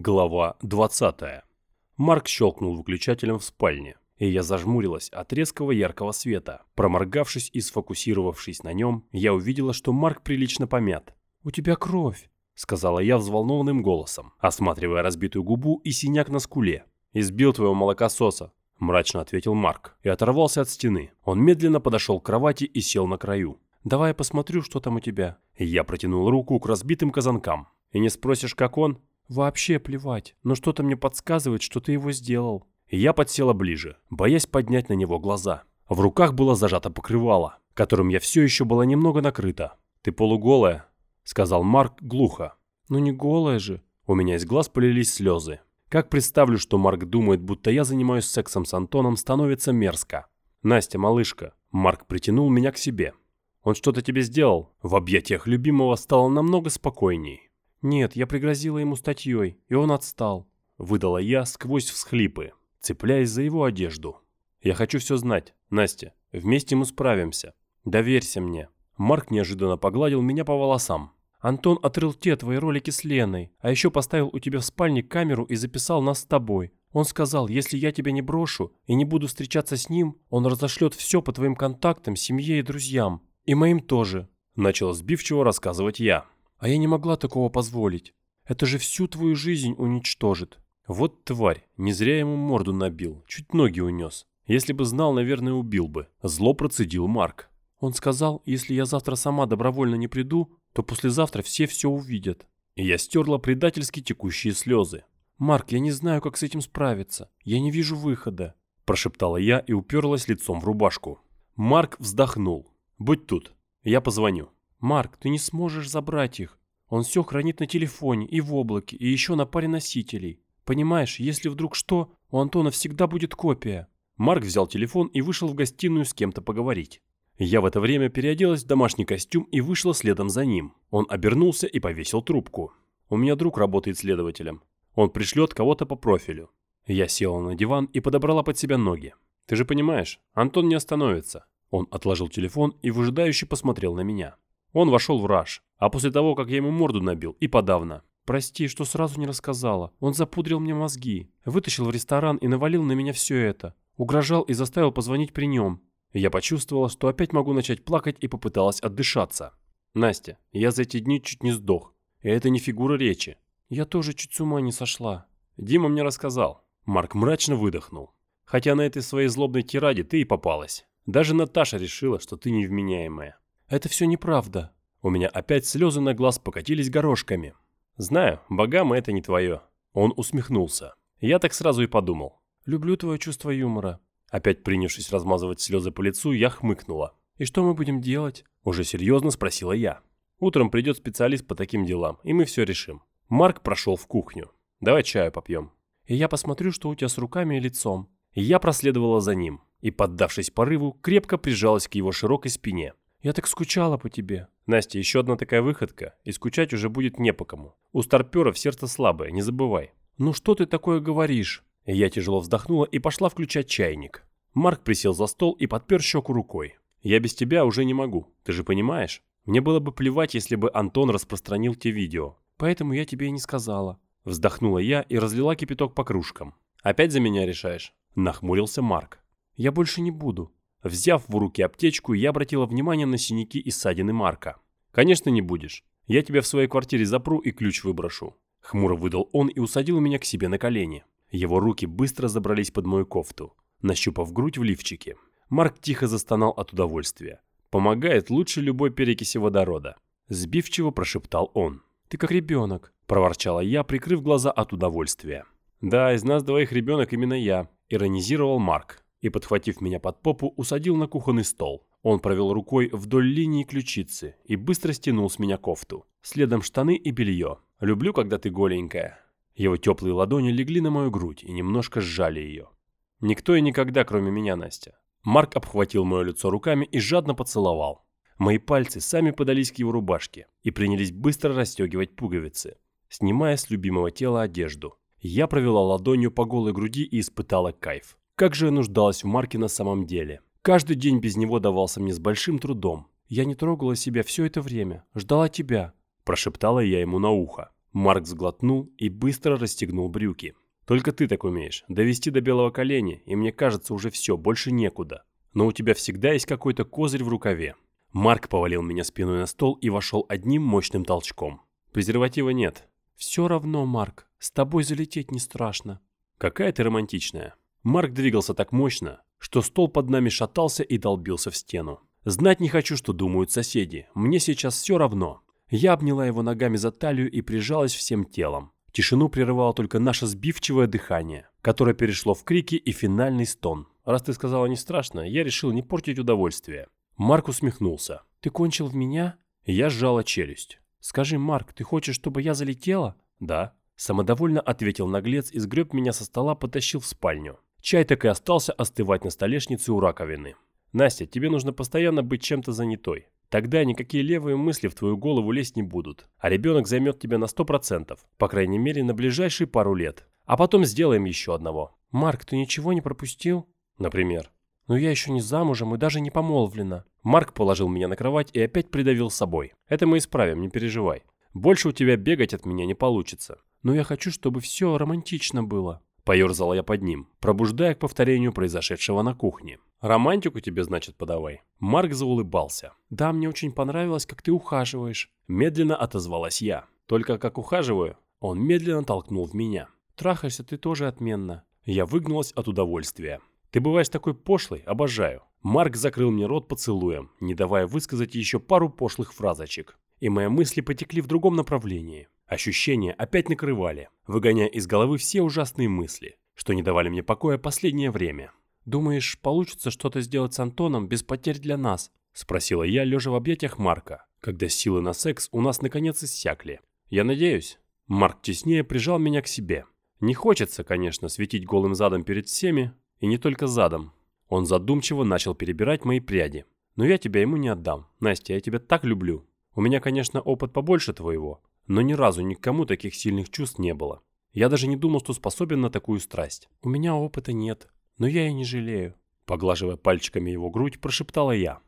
Глава 20. Марк щелкнул выключателем в спальне, и я зажмурилась от резкого яркого света. Проморгавшись и сфокусировавшись на нем, я увидела, что Марк прилично помят. «У тебя кровь», — сказала я взволнованным голосом, осматривая разбитую губу и синяк на скуле. «Избил твоего молокососа», — мрачно ответил Марк и оторвался от стены. Он медленно подошел к кровати и сел на краю. «Давай я посмотрю, что там у тебя». Я протянул руку к разбитым казанкам. «И не спросишь, как он?» «Вообще плевать, но что-то мне подсказывает, что ты его сделал». Я подсела ближе, боясь поднять на него глаза. В руках было зажато покрывало, которым я все еще была немного накрыта. «Ты полуголая?» — сказал Марк глухо. «Ну не голая же». У меня из глаз полились слезы. Как представлю, что Марк думает, будто я занимаюсь сексом с Антоном, становится мерзко. «Настя, малышка». Марк притянул меня к себе. «Он что-то тебе сделал?» В объятиях любимого стало намного спокойней. «Нет, я пригрозила ему статьей, и он отстал», — выдала я сквозь всхлипы, цепляясь за его одежду. «Я хочу все знать, Настя. Вместе мы справимся. Доверься мне». Марк неожиданно погладил меня по волосам. «Антон отрыл те твои ролики с Леной, а еще поставил у тебя в спальне камеру и записал нас с тобой. Он сказал, если я тебя не брошу и не буду встречаться с ним, он разошлет все по твоим контактам, семье и друзьям. И моим тоже», — начал сбивчиво рассказывать я. А я не могла такого позволить. Это же всю твою жизнь уничтожит. Вот тварь, не зря ему морду набил, чуть ноги унес. Если бы знал, наверное, убил бы. Зло процедил Марк. Он сказал, если я завтра сама добровольно не приду, то послезавтра все все увидят. И я стерла предательски текущие слезы. «Марк, я не знаю, как с этим справиться. Я не вижу выхода», – прошептала я и уперлась лицом в рубашку. Марк вздохнул. «Будь тут. Я позвоню». «Марк, ты не сможешь забрать их. Он все хранит на телефоне и в облаке, и еще на паре носителей. Понимаешь, если вдруг что, у Антона всегда будет копия». Марк взял телефон и вышел в гостиную с кем-то поговорить. Я в это время переоделась в домашний костюм и вышла следом за ним. Он обернулся и повесил трубку. «У меня друг работает следователем. Он пришлет кого-то по профилю». Я села на диван и подобрала под себя ноги. «Ты же понимаешь, Антон не остановится». Он отложил телефон и выжидающе посмотрел на меня. Он вошел в раж, а после того, как я ему морду набил, и подавно. Прости, что сразу не рассказала. Он запудрил мне мозги, вытащил в ресторан и навалил на меня все это. Угрожал и заставил позвонить при нем. Я почувствовала, что опять могу начать плакать и попыталась отдышаться. Настя, я за эти дни чуть не сдох. И это не фигура речи. Я тоже чуть с ума не сошла. Дима мне рассказал. Марк мрачно выдохнул. Хотя на этой своей злобной тираде ты и попалась. Даже Наташа решила, что ты невменяемая. Это все неправда. У меня опять слезы на глаз покатились горошками. Знаю, богам это не твое. Он усмехнулся. Я так сразу и подумал. Люблю твое чувство юмора. Опять принявшись размазывать слезы по лицу, я хмыкнула. «И что мы будем делать?» Уже серьезно спросила я. «Утром придет специалист по таким делам, и мы все решим». Марк прошел в кухню. «Давай чаю попьем». «И я посмотрю, что у тебя с руками и лицом». И я проследовала за ним и, поддавшись порыву, крепко прижалась к его широкой спине. Я так скучала по тебе. Настя, еще одна такая выходка, и скучать уже будет не по кому. У старперов сердце слабое, не забывай. Ну что ты такое говоришь? Я тяжело вздохнула и пошла включать чайник. Марк присел за стол и подпер щеку рукой. Я без тебя уже не могу, ты же понимаешь? Мне было бы плевать, если бы Антон распространил те видео. Поэтому я тебе и не сказала. Вздохнула я и разлила кипяток по кружкам. Опять за меня решаешь? Нахмурился Марк. Я больше не буду. Взяв в руки аптечку, я обратила внимание на синяки и ссадины Марка. «Конечно не будешь. Я тебя в своей квартире запру и ключ выброшу». Хмуро выдал он и усадил меня к себе на колени. Его руки быстро забрались под мою кофту, нащупав грудь в лифчике. Марк тихо застонал от удовольствия. «Помогает лучше любой перекиси водорода», – сбивчиво прошептал он. «Ты как ребенок», – проворчала я, прикрыв глаза от удовольствия. «Да, из нас двоих ребенок именно я», – иронизировал Марк и, подхватив меня под попу, усадил на кухонный стол. Он провел рукой вдоль линии ключицы и быстро стянул с меня кофту. Следом штаны и белье. «Люблю, когда ты голенькая». Его теплые ладони легли на мою грудь и немножко сжали ее. «Никто и никогда, кроме меня, Настя». Марк обхватил мое лицо руками и жадно поцеловал. Мои пальцы сами подались к его рубашке и принялись быстро расстегивать пуговицы, снимая с любимого тела одежду. Я провела ладонью по голой груди и испытала кайф. Как же я нуждалась в Марке на самом деле. Каждый день без него давался мне с большим трудом. Я не трогала себя все это время, ждала тебя, прошептала я ему на ухо. Марк сглотнул и быстро расстегнул брюки. Только ты так умеешь. Довести до белого коленя, и мне кажется, уже все, больше некуда. Но у тебя всегда есть какой-то козырь в рукаве. Марк повалил меня спиной на стол и вошел одним мощным толчком. Презерватива нет. Все равно, Марк, с тобой залететь не страшно. Какая ты романтичная. Марк двигался так мощно, что стол под нами шатался и долбился в стену. Знать не хочу, что думают соседи. Мне сейчас все равно. Я обняла его ногами за талию и прижалась всем телом. Тишину прерывало только наше сбивчивое дыхание, которое перешло в крики и финальный стон. Раз ты сказала не страшно, я решил не портить удовольствие. Марк усмехнулся. Ты кончил в меня? Я сжала челюсть. Скажи, Марк, ты хочешь, чтобы я залетела? Да. Самодовольно ответил наглец и сгреб меня со стола, потащил в спальню. Чай так и остался остывать на столешнице у раковины. Настя, тебе нужно постоянно быть чем-то занятой. Тогда никакие левые мысли в твою голову лезть не будут. А ребенок займет тебя на 100%, по крайней мере на ближайшие пару лет. А потом сделаем еще одного. Марк, ты ничего не пропустил? Например. Но я еще не замужем и даже не помолвлена. Марк положил меня на кровать и опять придавил собой. Это мы исправим, не переживай. Больше у тебя бегать от меня не получится. Но я хочу, чтобы все романтично было. Поерзала я под ним, пробуждая к повторению произошедшего на кухне. «Романтику тебе, значит, подавай». Марк заулыбался. «Да, мне очень понравилось, как ты ухаживаешь». Медленно отозвалась я. «Только как ухаживаю?» Он медленно толкнул в меня. «Трахаешься ты тоже отменно». Я выгнулась от удовольствия. «Ты бываешь такой пошлый, обожаю». Марк закрыл мне рот поцелуем, не давая высказать еще пару пошлых фразочек. И мои мысли потекли в другом направлении. Ощущения опять накрывали, выгоняя из головы все ужасные мысли, что не давали мне покоя последнее время. «Думаешь, получится что-то сделать с Антоном без потерь для нас?» – спросила я, лежа в объятиях Марка, когда силы на секс у нас наконец иссякли. «Я надеюсь». Марк теснее прижал меня к себе. Не хочется, конечно, светить голым задом перед всеми, и не только задом. Он задумчиво начал перебирать мои пряди. «Но я тебя ему не отдам. Настя, я тебя так люблю. У меня, конечно, опыт побольше твоего, но ни разу никому таких сильных чувств не было. Я даже не думал, что способен на такую страсть. У меня опыта нет, но я и не жалею. Поглаживая пальчиками его грудь, прошептала я.